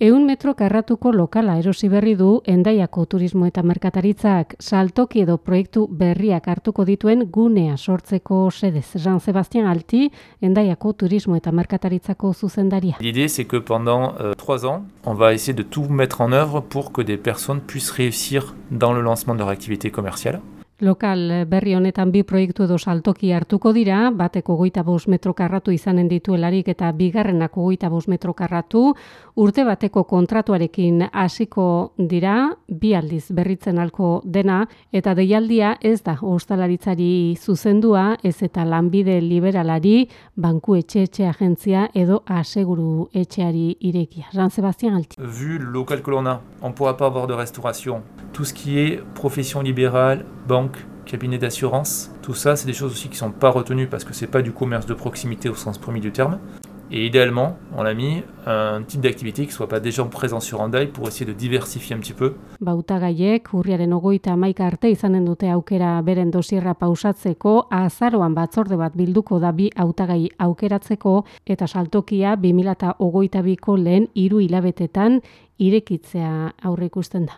Eun metro karratuko lokala erosi berri du endaiako turismo eta merkataritzak saltoki edo proiektu berriak hartuko dituen gunea sortzeko sedez. Jean Sebastian Alti, endaiako turismo eta merkataritzako zuzendaria. L'idée c'est que pendant euh, trois ans, on va essayer de tout mettre en œuvre pour que des personnes puissent réussir dans le lancement de leur activité commerciale. Lokal berri honetan bi proiektu edo saltoki hartuko dira, bateko goita bost metro karratu izanen dituelarik eta bigarrenako goita bost metro karratu, urte bateko kontratuarekin hasiko dira, bi aldiz berritzen alko dena, eta deialdia ez da ostalaritzari zuzendua, ez eta lanbide liberalari, banku etxe etxe agentzia edo aseguru etxeari irekia. Ran Sebastian Alti. Vu le local que on pourra pas avoir de restauration. Tout ce qui est profession libérale, banque, cabinet d'assurance, tout ça, c'est des choses aussi qui ne sont pas retenues parce que c'est pas du commerce de proximité au sens premier du terme. Et idéalement, on a mis un type d'activité qui ne soit pas déjà présent sur Andai pour essayer de diversifier un petit peu. Bautagaiek urriaren ogoita maika arte izanen dute aukera beren dosierra pausatzeko, azaroan batzorde bat bilduko da bi hautagai aukeratzeko eta saltokia 2008 biko lehen hiru hilabetetan irekitzea aurre ikusten da.